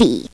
TV.